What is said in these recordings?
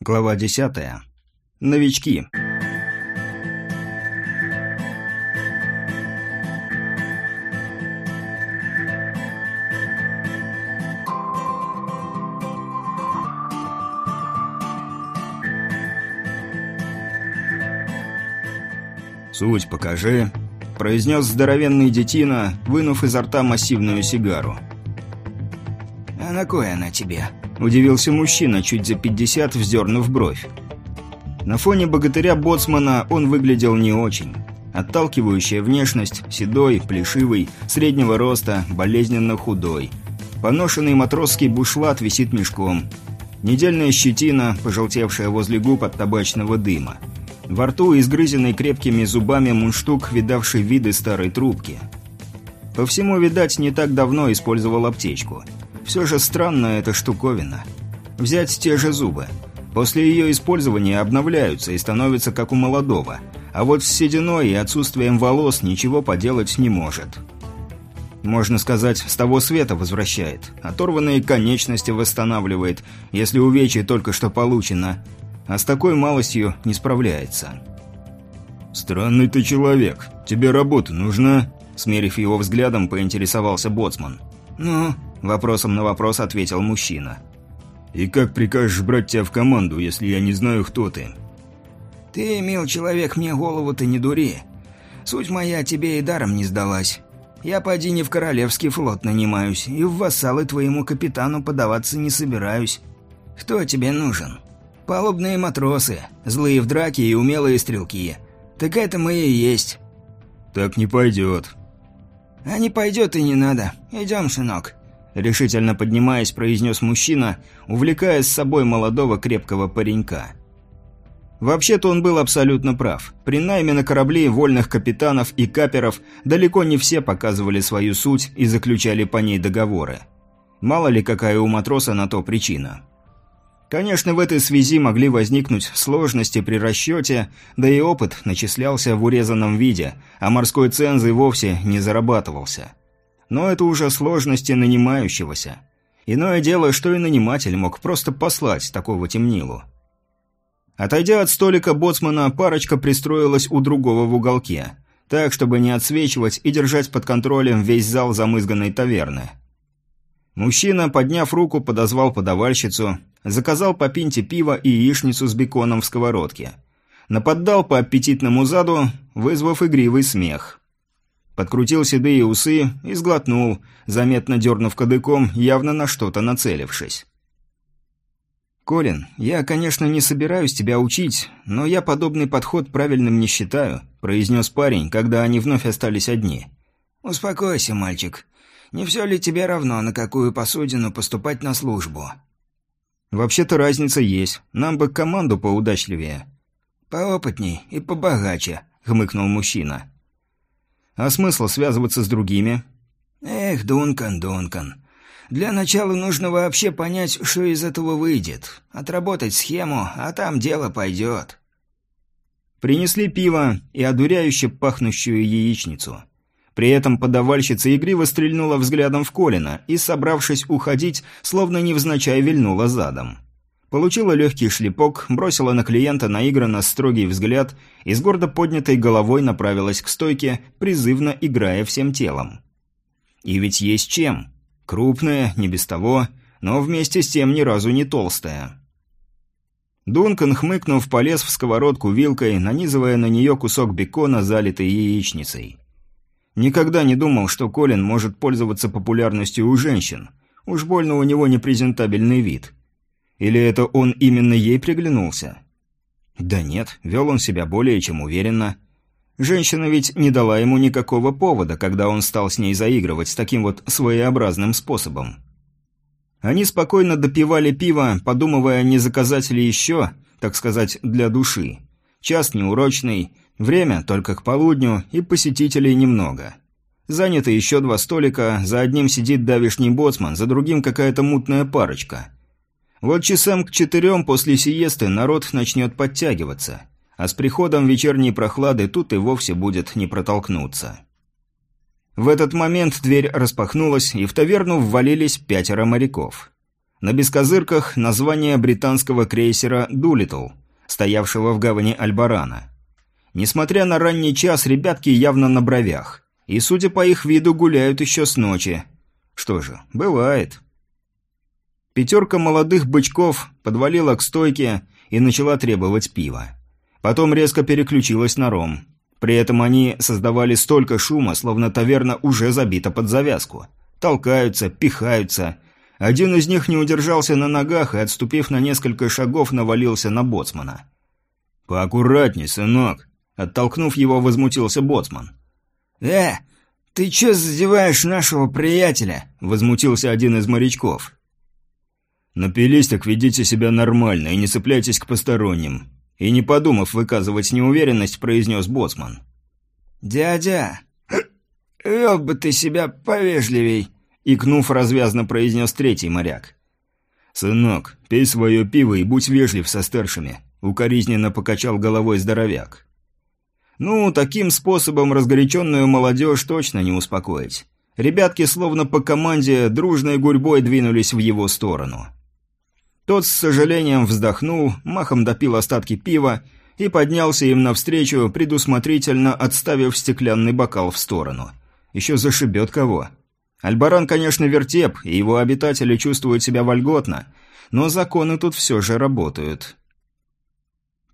Глава 10. Новички. «Суть покажи», – произнес здоровенный детина, вынув изо рта массивную сигару. «А на кой она тебе?» – удивился мужчина, чуть за пятьдесят вздернув бровь. На фоне богатыря-боцмана он выглядел не очень. Отталкивающая внешность, седой, плешивый, среднего роста, болезненно худой. Поношенный матросский бушлат висит мешком. Недельная щетина, пожелтевшая возле губ от табачного дыма. Во рту изгрызенный крепкими зубами мундштук, видавший виды старой трубки. По всему, видать, не так давно использовал аптечку – все же странная эта штуковина. Взять те же зубы. После ее использования обновляются и становятся как у молодого. А вот с сединой и отсутствием волос ничего поделать не может. Можно сказать, с того света возвращает. Оторванные конечности восстанавливает, если увечье только что получено. А с такой малостью не справляется. «Странный ты человек. Тебе работа нужна?» Смерив его взглядом, поинтересовался Боцман. «Ну, Вопросом на вопрос ответил мужчина. «И как прикажешь брать тебя в команду, если я не знаю, кто ты?» «Ты, мил человек, мне голову-то не дури. Суть моя тебе и даром не сдалась. Я поди не в королевский флот нанимаюсь, и в вассалы твоему капитану подаваться не собираюсь. Кто тебе нужен? Палубные матросы, злые в драке и умелые стрелки. Так это мы и есть». «Так не пойдет». «А не пойдет и не надо. Идем, сынок». Решительно поднимаясь, произнес мужчина, увлекая с собой молодого крепкого паренька. Вообще-то он был абсолютно прав. При найме на корабли вольных капитанов и каперов далеко не все показывали свою суть и заключали по ней договоры. Мало ли какая у матроса на то причина. Конечно, в этой связи могли возникнуть сложности при расчете, да и опыт начислялся в урезанном виде, а морской цензы вовсе не зарабатывался. Но это уже сложности нанимающегося. Иное дело, что и наниматель мог просто послать такого темнилу. Отойдя от столика боцмана, парочка пристроилась у другого в уголке, так, чтобы не отсвечивать и держать под контролем весь зал замызганной таверны. Мужчина, подняв руку, подозвал подавальщицу, заказал по пинте пива и яичницу с беконом в сковородке. Наподдал по аппетитному заду, вызвав игривый смех. Подкрутил седые усы и сглотнул, заметно дернув кадыком, явно на что-то нацелившись. «Колин, я, конечно, не собираюсь тебя учить, но я подобный подход правильным не считаю», произнес парень, когда они вновь остались одни. «Успокойся, мальчик. Не все ли тебе равно, на какую посудину поступать на службу?» «Вообще-то разница есть. Нам бы команду поудачливее». «Поопытней и побогаче», — хмыкнул мужчина. А смысл связываться с другими? Эх, Дункан, Дункан. Для начала нужно вообще понять, что из этого выйдет. Отработать схему, а там дело пойдет. Принесли пиво и одуряюще пахнущую яичницу. При этом подавальщица игриво стрельнула взглядом в Колина и, собравшись уходить, словно невзначай вильнула задом. Получила легкий шлепок, бросила на клиента наигранно строгий взгляд и с гордо поднятой головой направилась к стойке, призывно играя всем телом. И ведь есть чем. Крупная, не без того, но вместе с тем ни разу не толстая. Дункан, хмыкнув, полез в сковородку вилкой, нанизывая на нее кусок бекона, залитый яичницей. Никогда не думал, что Колин может пользоваться популярностью у женщин. Уж больно у него непрезентабельный вид. Или это он именно ей приглянулся? Да нет, вел он себя более чем уверенно. Женщина ведь не дала ему никакого повода, когда он стал с ней заигрывать таким вот своеобразным способом. Они спокойно допивали пиво, подумывая, не заказать ли еще, так сказать, для души. Час неурочный, время только к полудню и посетителей немного. Заняты еще два столика, за одним сидит давишний боцман, за другим какая-то мутная парочка – вот часам к четырем после сиесты народ начнет подтягиваться, а с приходом вечерней прохлады тут и вовсе будет не протолкнуться. В этот момент дверь распахнулась, и в таверну ввалились пятеро моряков. На бескозырках название британского крейсера «Дулитл», стоявшего в гавани Альбарана. Несмотря на ранний час, ребятки явно на бровях. И, судя по их виду, гуляют еще с ночи. Что же, бывает. Пятерка молодых бычков подвалила к стойке и начала требовать пива. Потом резко переключилась на ром. При этом они создавали столько шума, словно таверна уже забита под завязку. Толкаются, пихаются. Один из них не удержался на ногах и, отступив на несколько шагов, навалился на боцмана. «Поаккуратней, сынок!» Оттолкнув его, возмутился боцман. «Э, ты че задеваешь нашего приятеля?» – возмутился один из морячков. «Напились, так ведите себя нормально и не цепляйтесь к посторонним. И не подумав выказывать неуверенность, произнес боцман. «Дядя, вел бы ты себя повежливей», — икнув, развязно произнес третий моряк. «Сынок, пей свое пиво и будь вежлив со старшими», — укоризненно покачал головой здоровяк. «Ну, таким способом разгоряченную молодежь точно не успокоить. Ребятки, словно по команде, дружной гурьбой двинулись в его сторону». Тот с сожалением вздохнул, махом допил остатки пива и поднялся им навстречу, предусмотрительно отставив стеклянный бокал в сторону. Еще зашибет кого. Альбаран, конечно, вертеп, и его обитатели чувствуют себя вольготно, но законы тут все же работают.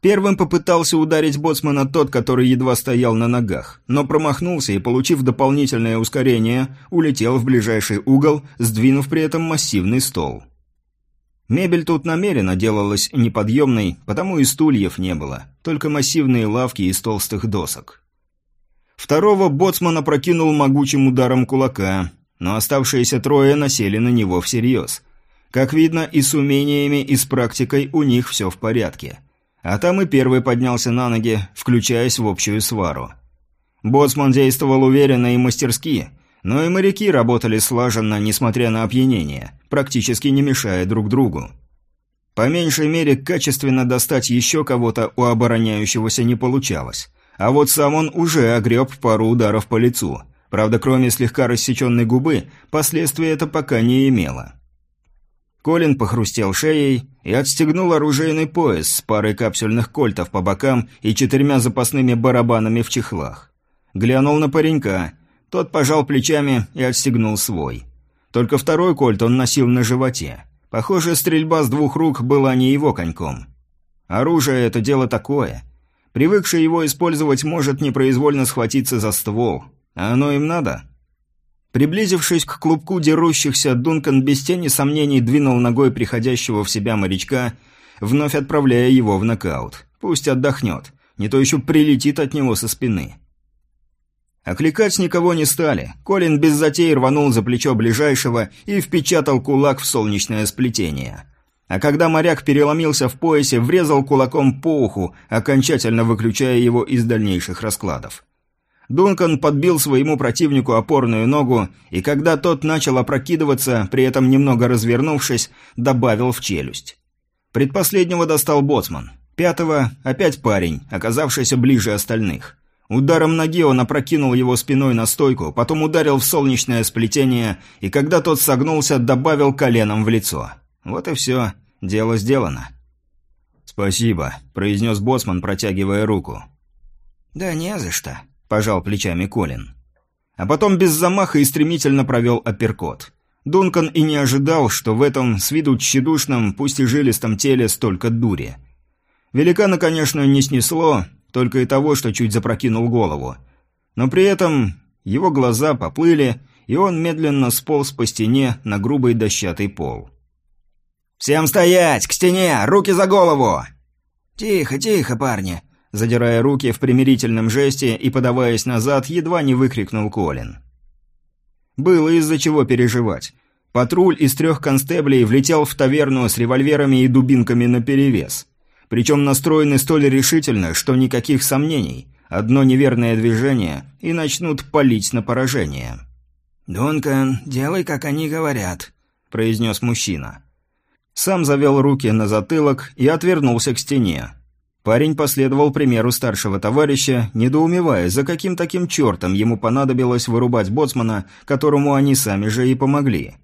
Первым попытался ударить боцмана тот, который едва стоял на ногах, но промахнулся и, получив дополнительное ускорение, улетел в ближайший угол, сдвинув при этом массивный стол. Мебель тут намеренно делалась неподъемной, потому и стульев не было, только массивные лавки из толстых досок. Второго боцман прокинул могучим ударом кулака, но оставшиеся трое насели на него всерьез. Как видно, и с умениями, и с практикой у них все в порядке. А там и первый поднялся на ноги, включаясь в общую свару. Боцман действовал уверенно и мастерски, но и моряки работали слаженно, несмотря на опьянение, практически не мешая друг другу. По меньшей мере, качественно достать еще кого-то у обороняющегося не получалось. А вот сам он уже огреб пару ударов по лицу. Правда, кроме слегка рассеченной губы, последствий это пока не имело. Колин похрустел шеей и отстегнул оружейный пояс с парой капсюльных кольтов по бокам и четырьмя запасными барабанами в чехлах. Глянул на паренька, тот пожал плечами и отстегнул свой. Только второй кольт он носил на животе. Похоже, стрельба с двух рук была не его коньком. Оружие – это дело такое. Привыкший его использовать может непроизвольно схватиться за ствол. А оно им надо? Приблизившись к клубку дерущихся, Дункан без тени сомнений двинул ногой приходящего в себя морячка, вновь отправляя его в нокаут. Пусть отдохнет, не то еще прилетит от него со спины. Окликать никого не стали. Колин без затей рванул за плечо ближайшего и впечатал кулак в солнечное сплетение. А когда моряк переломился в поясе, врезал кулаком по уху, окончательно выключая его из дальнейших раскладов. Дункан подбил своему противнику опорную ногу, и когда тот начал опрокидываться, при этом немного развернувшись, добавил в челюсть. Предпоследнего достал боцман. Пятого – опять парень, оказавшийся ближе остальных. Ударом ноги он опрокинул его спиной на стойку, потом ударил в солнечное сплетение, и когда тот согнулся, добавил коленом в лицо. Вот и все. Дело сделано. «Спасибо», – произнес боцман, протягивая руку. «Да не за что», – пожал плечами Колин. А потом без замаха и стремительно провел апперкот. Дункан и не ожидал, что в этом с виду тщедушном, пусть и жилистом теле столько дури. Великана, конечно, не снесло, только и того, что чуть запрокинул голову. Но при этом его глаза поплыли, и он медленно сполз по стене на грубый дощатый пол. «Всем стоять! К стене! Руки за голову!» «Тихо, тихо, парни!» Задирая руки в примирительном жесте и подаваясь назад, едва не выкрикнул Колин. Было из-за чего переживать. Патруль из трех констеблей влетел в таверну с револьверами и дубинками наперевес. Причем настроены столь решительно, что никаких сомнений. Одно неверное движение, и начнут палить на поражение. «Дункан, делай, как они говорят», – произнес мужчина. Сам завел руки на затылок и отвернулся к стене. Парень последовал примеру старшего товарища, недоумевая, за каким таким чертом ему понадобилось вырубать боцмана, которому они сами же и помогли.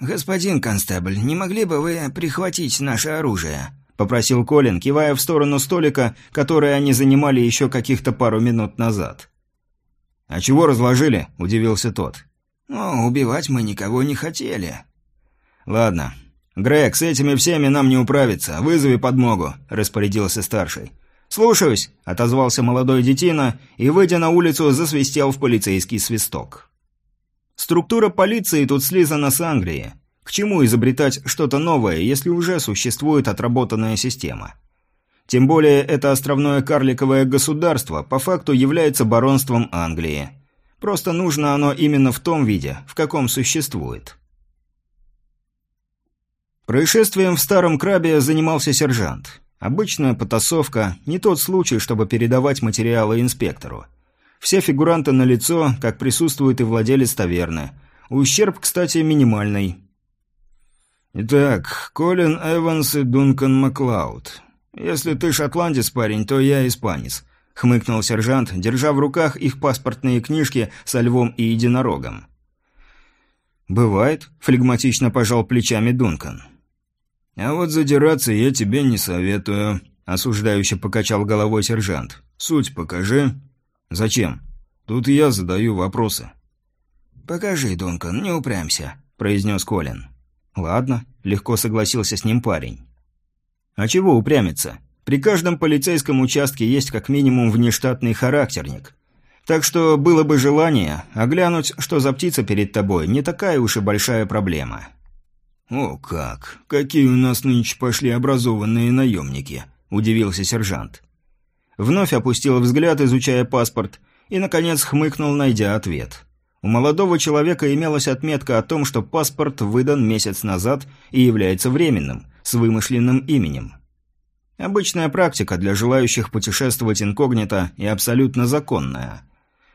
«Господин констебль, не могли бы вы прихватить наше оружие?» – попросил Колин, кивая в сторону столика, который они занимали еще каких-то пару минут назад. «А чего разложили?» – удивился тот. «Ну, убивать мы никого не хотели». «Ладно. Грег, с этими всеми нам не управиться. Вызови подмогу», – распорядился старший. «Слушаюсь», – отозвался молодой детина и, выйдя на улицу, засвистел в полицейский свисток. Структура полиции тут слизана с Англии. К чему изобретать что-то новое, если уже существует отработанная система? Тем более это островное карликовое государство по факту является баронством Англии. Просто нужно оно именно в том виде, в каком существует. Происшествием в Старом Крабе занимался сержант. Обычная потасовка, не тот случай, чтобы передавать материалы инспектору. Все фигуранты на лицо, как присутствует и владелец таверны. Ущерб, кстати, минимальный. «Итак, Колин Эванс и Дункан Маклауд. Если ты шотландец, парень, то я испанец», — хмыкнул сержант, держа в руках их паспортные книжки со львом и единорогом. «Бывает», — флегматично пожал плечами Дункан. «А вот задираться я тебе не советую», — осуждающе покачал головой сержант. «Суть покажи». «Зачем?» «Тут я задаю вопросы». «Покажи, Дункан, не упрямься», — произнес Колин. «Ладно», — легко согласился с ним парень. «А чего упрямиться? При каждом полицейском участке есть как минимум внештатный характерник. Так что было бы желание, оглянуть, что за птица перед тобой, не такая уж и большая проблема». «О как! Какие у нас нынче пошли образованные наемники!» – удивился сержант. Вновь опустил взгляд, изучая паспорт, и, наконец, хмыкнул, найдя ответ. У молодого человека имелась отметка о том, что паспорт выдан месяц назад и является временным, с вымышленным именем. Обычная практика для желающих путешествовать инкогнито и абсолютно законная.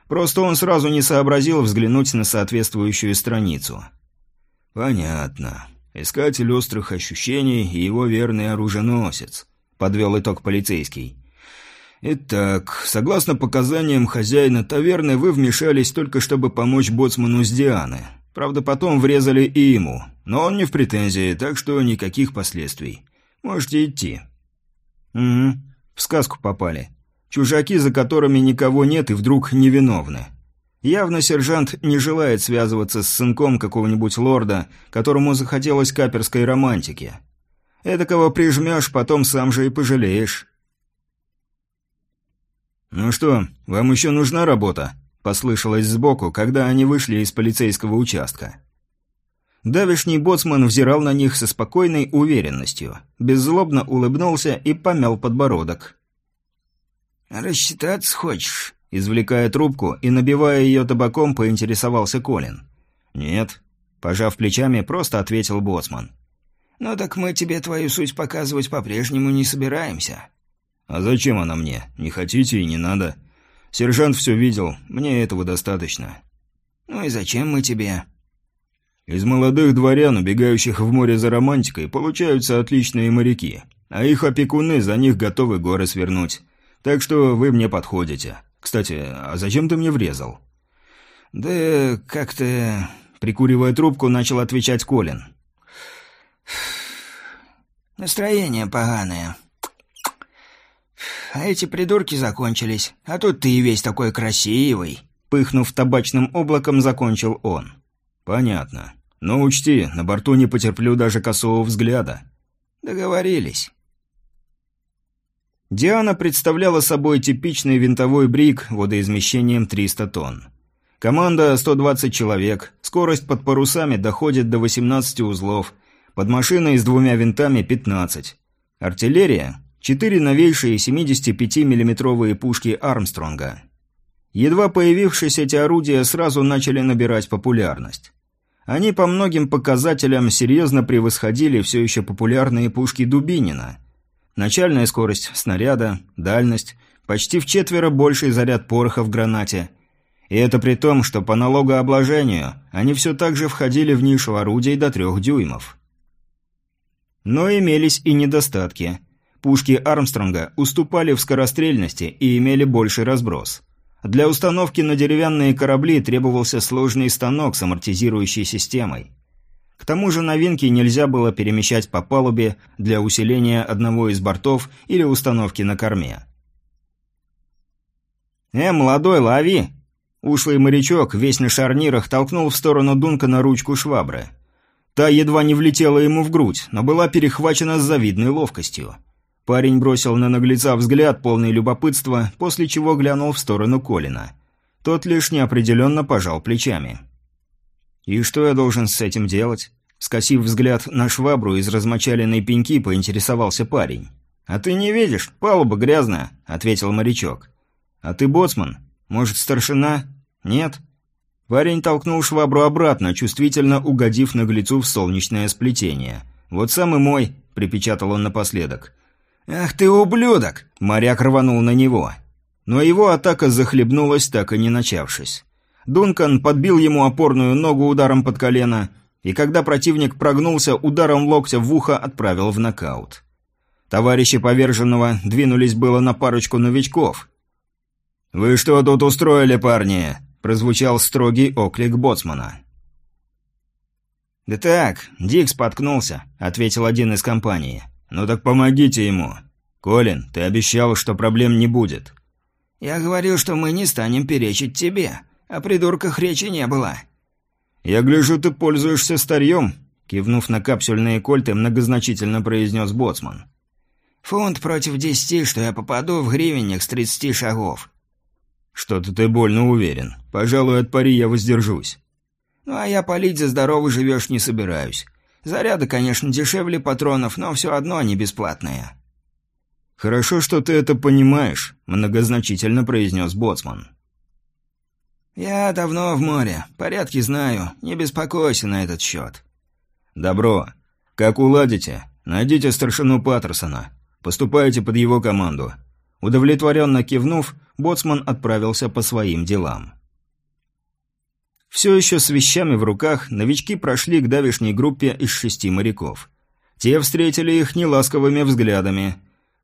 Просто он сразу не сообразил взглянуть на соответствующую страницу. «Понятно. Искатель острых ощущений и его верный оруженосец», — подвел итог полицейский. «Итак, согласно показаниям хозяина таверны, вы вмешались только чтобы помочь боцману с Дианы. Правда, потом врезали и ему, но он не в претензии, так что никаких последствий. Можете идти». «Угу, в сказку попали. Чужаки, за которыми никого нет и вдруг невиновны. Явно сержант не желает связываться с сынком какого-нибудь лорда, которому захотелось каперской романтики. Эдакого прижмешь, потом сам же и пожалеешь. «Ну что, вам еще нужна работа?» – послышалось сбоку, когда они вышли из полицейского участка. Давишний боцман взирал на них со спокойной уверенностью, беззлобно улыбнулся и помял подбородок. «Рассчитаться хочешь?» Извлекая трубку и набивая ее табаком, поинтересовался Колин. «Нет», – пожав плечами, просто ответил боцман. «Ну так мы тебе твою суть показывать по-прежнему не собираемся». «А зачем она мне? Не хотите и не надо. Сержант все видел, мне этого достаточно». «Ну и зачем мы тебе?» «Из молодых дворян, убегающих в море за романтикой, получаются отличные моряки, а их опекуны за них готовы горы свернуть. Так что вы мне подходите». Кстати, а зачем ты мне врезал?» «Да как-то...» Прикуривая трубку, начал отвечать Колин. «Настроение поганое. А эти придурки закончились. А тут ты и весь такой красивый». Пыхнув табачным облаком, закончил он. «Понятно. Но учти, на борту не потерплю даже косого взгляда». «Договорились». Диана представляла собой типичный винтовой брик водоизмещением 300 тонн. Команда 120 человек, скорость под парусами доходит до 18 узлов, под машиной с двумя винтами 15. Артиллерия – 4 новейшие 75 миллиметровые пушки Армстронга. Едва появившись, эти орудия сразу начали набирать популярность. Они по многим показателям серьезно превосходили все еще популярные пушки Дубинина – Начальная скорость снаряда, дальность, почти в четверо больший заряд пороха в гранате. И это при том, что по налогообложению они все так же входили в нишу орудий до трех дюймов. Но имелись и недостатки. Пушки Армстронга уступали в скорострельности и имели больший разброс. Для установки на деревянные корабли требовался сложный станок с амортизирующей системой. К тому же новинки нельзя было перемещать по палубе для усиления одного из бортов или установки на корме. «Э, молодой, лови!» Ушлый морячок, весь на шарнирах, толкнул в сторону Дункана ручку швабры. Та едва не влетела ему в грудь, но была перехвачена с завидной ловкостью. Парень бросил на наглеца взгляд, полный любопытства, после чего глянул в сторону Колина. Тот лишь неопределенно пожал плечами. «И что я должен с этим делать?» Скосив взгляд на швабру из размочаленной пеньки, поинтересовался парень. «А ты не видишь? Палуба грязная», — ответил морячок. «А ты боцман? Может, старшина? Нет?» Парень толкнул швабру обратно, чувствительно угодив наглецу в солнечное сплетение. «Вот самый мой», — припечатал он напоследок. «Ах ты ублюдок!» — моряк рванул на него. Но его атака захлебнулась, так и не начавшись. Дункан подбил ему опорную ногу ударом под колено, и когда противник прогнулся, ударом локтя в ухо отправил в нокаут. Товарищи поверженного двинулись было на парочку новичков. «Вы что тут устроили, парни?» – прозвучал строгий оклик боцмана. «Да так, Дик споткнулся», – ответил один из компании. «Ну так помогите ему. Колин, ты обещал, что проблем не будет». «Я говорил, что мы не станем перечить тебе. О придурках речи не было». «Я гляжу, ты пользуешься старьем», — кивнув на капсюльные кольты, многозначительно произнес Боцман. «Фунт против десяти, что я попаду в гривенник с тридцати шагов». «Что-то ты больно уверен. Пожалуй, от пари я воздержусь». «Ну, а я палить за здоровый живешь не собираюсь. Заряды, конечно, дешевле патронов, но все одно они бесплатные». «Хорошо, что ты это понимаешь», — многозначительно произнес Боцман. «Я давно в море. Порядки знаю. Не беспокойся на этот счет». «Добро. Как уладите? Найдите старшину Паттерсона. Поступайте под его команду». Удовлетворенно кивнув, боцман отправился по своим делам. Все еще с вещами в руках, новички прошли к давишней группе из шести моряков. Те встретили их неласковыми взглядами.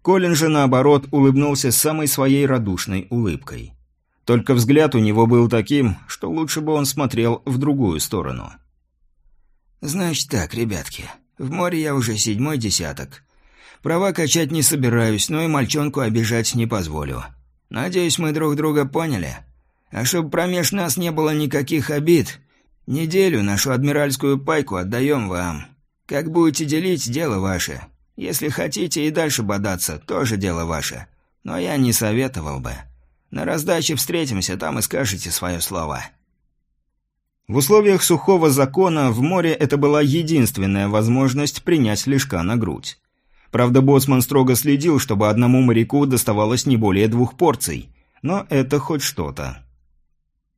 Колин же, наоборот, улыбнулся самой своей радушной улыбкой. Только взгляд у него был таким, что лучше бы он смотрел в другую сторону. «Значит так, ребятки, в море я уже седьмой десяток. Права качать не собираюсь, но и мальчонку обижать не позволю. Надеюсь, мы друг друга поняли. А чтобы промеж нас не было никаких обид, неделю нашу адмиральскую пайку отдаем вам. Как будете делить, дело ваше. Если хотите и дальше бодаться, тоже дело ваше. Но я не советовал бы». На раздаче встретимся, там и скажете свое слово». В условиях сухого закона в море это была единственная возможность принять лишка на грудь. Правда, боцман строго следил, чтобы одному моряку доставалось не более двух порций, но это хоть что-то.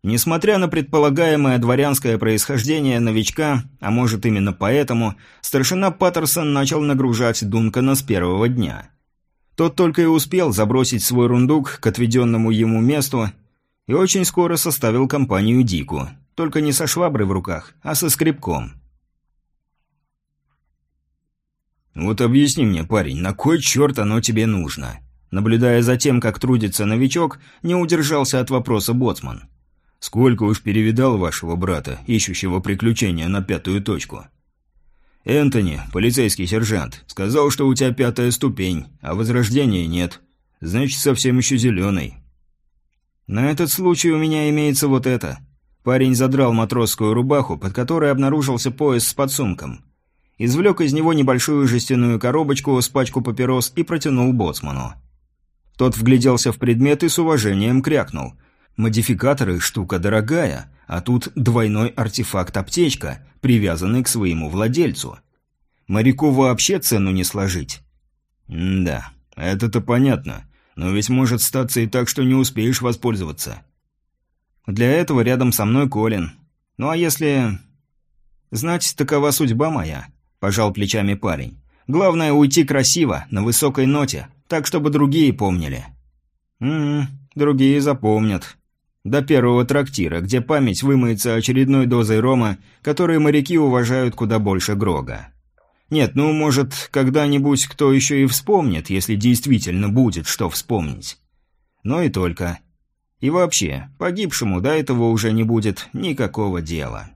Несмотря на предполагаемое дворянское происхождение новичка, а может именно поэтому, старшина Паттерсон начал нагружать Дункана с первого дня – тот только и успел забросить свой рундук к отведенному ему месту и очень скоро составил компанию Дику, только не со шваброй в руках, а со скребком. «Вот объясни мне, парень, на кой черт оно тебе нужно?» Наблюдая за тем, как трудится новичок, не удержался от вопроса боцман. «Сколько уж перевидал вашего брата, ищущего приключения на пятую точку?» «Энтони, полицейский сержант, сказал, что у тебя пятая ступень, а возрождения нет. Значит, совсем еще зеленый». «На этот случай у меня имеется вот это». Парень задрал матросскую рубаху, под которой обнаружился пояс с подсумком. Извлек из него небольшую жестяную коробочку с пачку папирос и протянул боцману. Тот вгляделся в предмет и с уважением крякнул. «Модификаторы – штука дорогая, а тут двойной артефакт-аптечка, привязанный к своему владельцу. Моряку вообще цену не сложить. М да, это-то понятно. Но ведь может статься и так, что не успеешь воспользоваться. Для этого рядом со мной Колин. Ну а если... Знать, такова судьба моя, пожал плечами парень. Главное уйти красиво, на высокой ноте, так, чтобы другие помнили. Угу, другие запомнят. До первого трактира, где память вымоется очередной дозой рома, которые моряки уважают куда больше Грога. Нет, ну, может, когда-нибудь кто еще и вспомнит, если действительно будет что вспомнить. Но и только. И вообще, погибшему до этого уже не будет никакого дела.